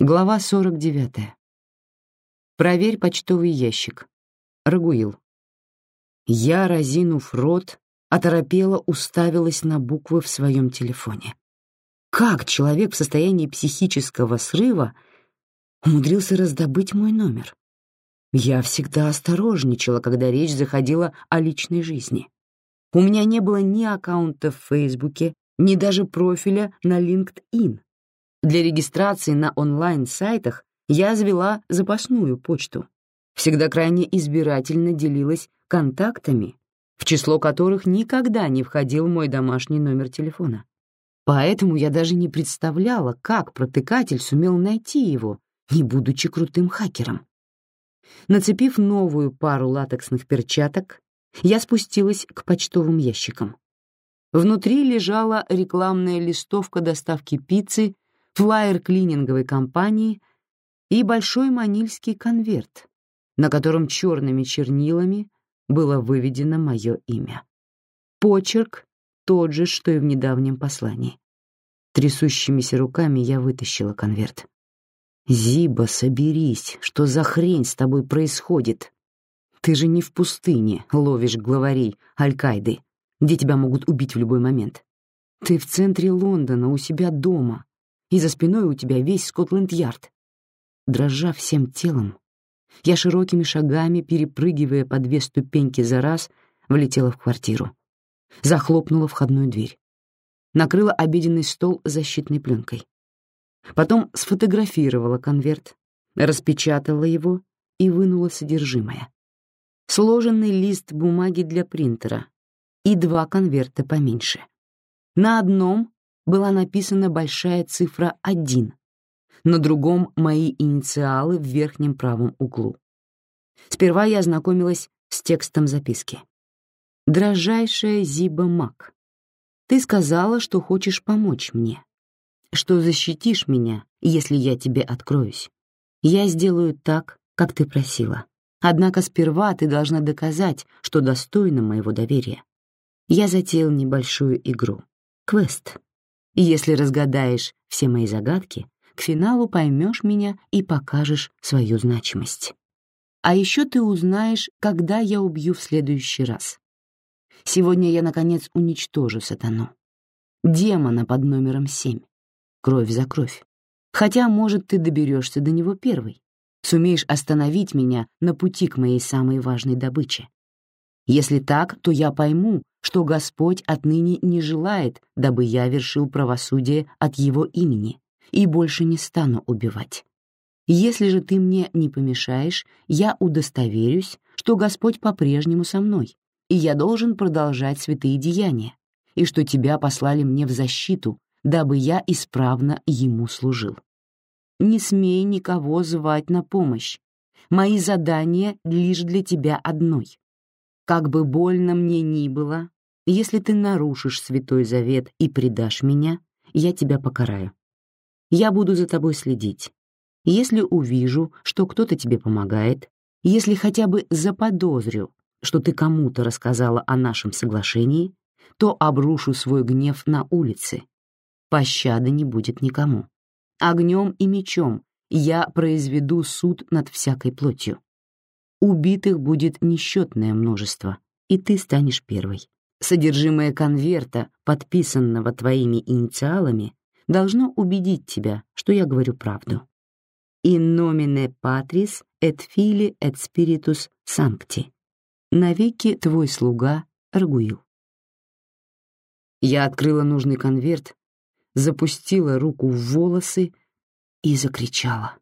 Глава 49. Проверь почтовый ящик. Рагуил. Я, разинув рот, оторопела уставилась на буквы в своем телефоне. Как человек в состоянии психического срыва умудрился раздобыть мой номер? Я всегда осторожничала, когда речь заходила о личной жизни. У меня не было ни аккаунта в Фейсбуке, ни даже профиля на LinkedIn. Для регистрации на онлайн-сайтах я завела запасную почту. Всегда крайне избирательно делилась контактами, в число которых никогда не входил мой домашний номер телефона. Поэтому я даже не представляла, как протыкатель сумел найти его, не будучи крутым хакером. Нацепив новую пару латексных перчаток, я спустилась к почтовым ящикам. Внутри лежала рекламная листовка доставки пиццы флаер клининговой компании и большой манильский конверт, на котором черными чернилами было выведено мое имя. Почерк тот же, что и в недавнем послании. Трясущимися руками я вытащила конверт. «Зиба, соберись, что за хрень с тобой происходит? Ты же не в пустыне ловишь главарей Аль-Каиды, где тебя могут убить в любой момент. Ты в центре Лондона, у себя дома, и за спиной у тебя весь Скотланд-Ярд. Дрожа всем телом, я широкими шагами, перепрыгивая по две ступеньки за раз, влетела в квартиру. Захлопнула входную дверь. Накрыла обеденный стол защитной пленкой. Потом сфотографировала конверт, распечатала его и вынула содержимое. Сложенный лист бумаги для принтера и два конверта поменьше. На одном была написана большая цифра 1, на другом — мои инициалы в верхнем правом углу. Сперва я ознакомилась с текстом записки. «Дрожайшая Зиба Мак, ты сказала, что хочешь помочь мне, что защитишь меня, если я тебе откроюсь. Я сделаю так, как ты просила. Однако сперва ты должна доказать, что достойна моего доверия. Я затеял небольшую игру. Квест. И если разгадаешь все мои загадки, к финалу поймешь меня и покажешь свою значимость. А еще ты узнаешь, когда я убью в следующий раз. Сегодня я, наконец, уничтожу сатану. Демона под номером семь. Кровь за кровь. Хотя, может, ты доберешься до него первый. Сумеешь остановить меня на пути к моей самой важной добыче. Если так, то я пойму, что Господь отныне не желает, дабы я вершил правосудие от Его имени и больше не стану убивать. Если же ты мне не помешаешь, я удостоверюсь, что Господь по-прежнему со мной, и я должен продолжать святые деяния, и что тебя послали мне в защиту, дабы я исправно Ему служил. Не смей никого звать на помощь. Мои задания лишь для тебя одной. Как бы больно мне ни было, если ты нарушишь Святой Завет и предашь меня, я тебя покараю. Я буду за тобой следить. Если увижу, что кто-то тебе помогает, если хотя бы заподозрю, что ты кому-то рассказала о нашем соглашении, то обрушу свой гнев на улице. Пощады не будет никому. Огнем и мечом я произведу суд над всякой плотью. Убитых будет несчетное множество, и ты станешь первой. Содержимое конверта, подписанного твоими инициалами, должно убедить тебя, что я говорю правду. In nomine Patris et Filii et Spiritus Sancti. Навеки твой слуга Рагуил. Я открыла нужный конверт, запустила руку в волосы и закричала.